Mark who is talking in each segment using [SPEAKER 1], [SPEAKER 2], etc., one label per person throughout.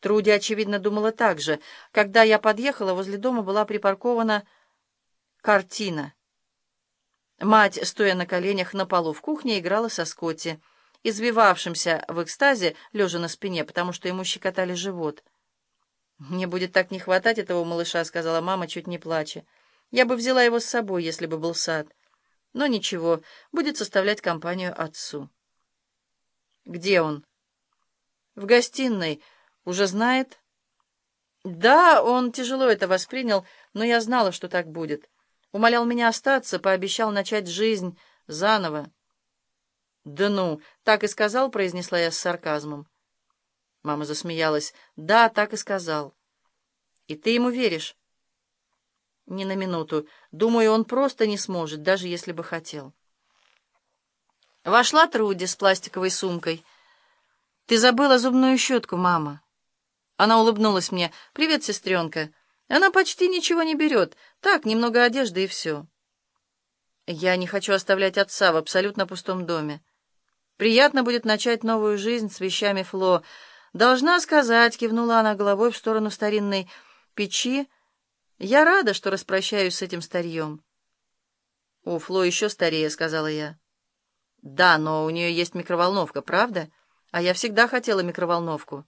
[SPEAKER 1] Труди, очевидно, думала так же. Когда я подъехала, возле дома была припаркована картина. Мать, стоя на коленях на полу в кухне, играла со Скотти, извивавшимся в экстазе, лежа на спине, потому что ему щекотали живот. «Мне будет так не хватать этого малыша», — сказала мама, чуть не плача. «Я бы взяла его с собой, если бы был сад. Но ничего, будет составлять компанию отцу». «Где он?» «В гостиной. Уже знает?» «Да, он тяжело это воспринял, но я знала, что так будет. Умолял меня остаться, пообещал начать жизнь заново». «Да ну, так и сказал», — произнесла я с сарказмом. Мама засмеялась. «Да, так и сказал». «И ты ему веришь?» «Ни на минуту. Думаю, он просто не сможет, даже если бы хотел». Вошла Труди с пластиковой сумкой. «Ты забыла зубную щетку, мама». Она улыбнулась мне. «Привет, сестренка». Она почти ничего не берет. Так, немного одежды и все. Я не хочу оставлять отца в абсолютно пустом доме. Приятно будет начать новую жизнь с вещами Фло, «Должна сказать», — кивнула она головой в сторону старинной печи, «я рада, что распрощаюсь с этим старьем». «У Фло еще старее», — сказала я. «Да, но у нее есть микроволновка, правда? А я всегда хотела микроволновку».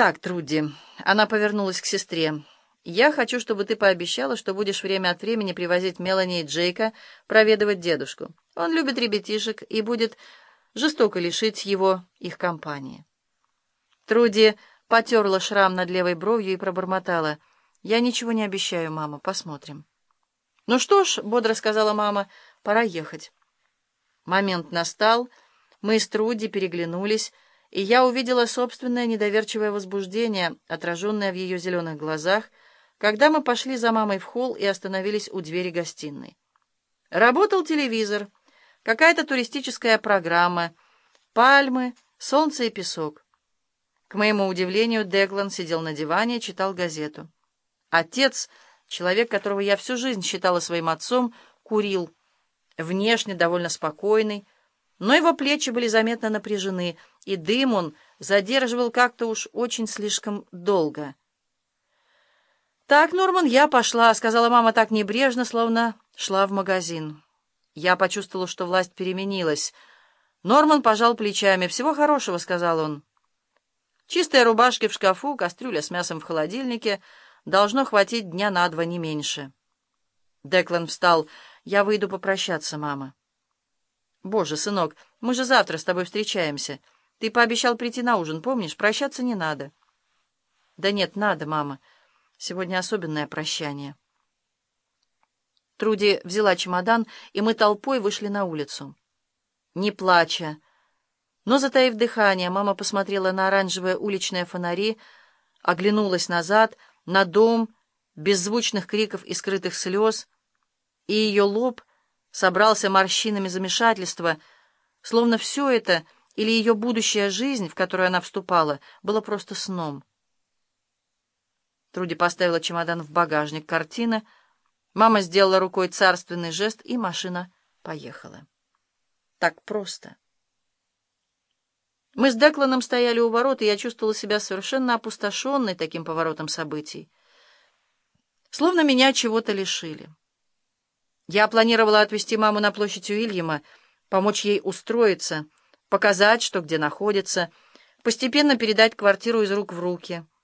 [SPEAKER 1] «Так, Труди», — она повернулась к сестре, «я хочу, чтобы ты пообещала, что будешь время от времени привозить Мелани и Джейка проведывать дедушку. Он любит ребятишек и будет жестоко лишить его их компании». Труди потерла шрам над левой бровью и пробормотала. «Я ничего не обещаю, мама. Посмотрим». «Ну что ж», — бодро сказала мама, — «пора ехать». Момент настал, мы с Труди переглянулись, и я увидела собственное недоверчивое возбуждение, отраженное в ее зеленых глазах, когда мы пошли за мамой в холл и остановились у двери гостиной. Работал телевизор, какая-то туристическая программа, пальмы, солнце и песок. К моему удивлению, Деклан сидел на диване читал газету. Отец, человек, которого я всю жизнь считала своим отцом, курил. Внешне довольно спокойный, но его плечи были заметно напряжены, и дым он задерживал как-то уж очень слишком долго. «Так, Норман, я пошла», — сказала мама так небрежно, словно шла в магазин. Я почувствовала, что власть переменилась. Норман пожал плечами. «Всего хорошего», — сказал он. Чистые рубашки в шкафу, кастрюля с мясом в холодильнике. Должно хватить дня на два, не меньше. Деклан встал. «Я выйду попрощаться, мама». «Боже, сынок, мы же завтра с тобой встречаемся. Ты пообещал прийти на ужин, помнишь? Прощаться не надо». «Да нет, надо, мама. Сегодня особенное прощание». Труди взяла чемодан, и мы толпой вышли на улицу. Не плача, но, затаив дыхание, мама посмотрела на оранжевые уличные фонари, оглянулась назад, на дом, беззвучных криков и скрытых слез, и ее лоб собрался морщинами замешательства, словно все это или ее будущая жизнь, в которую она вступала, было просто сном. Труди поставила чемодан в багажник картины, мама сделала рукой царственный жест, и машина поехала. Так просто. Мы с Декланом стояли у ворот, и я чувствовала себя совершенно опустошенной таким поворотом событий. Словно меня чего-то лишили. Я планировала отвезти маму на площадь Уильяма, помочь ей устроиться, показать, что где находится, постепенно передать квартиру из рук в руки —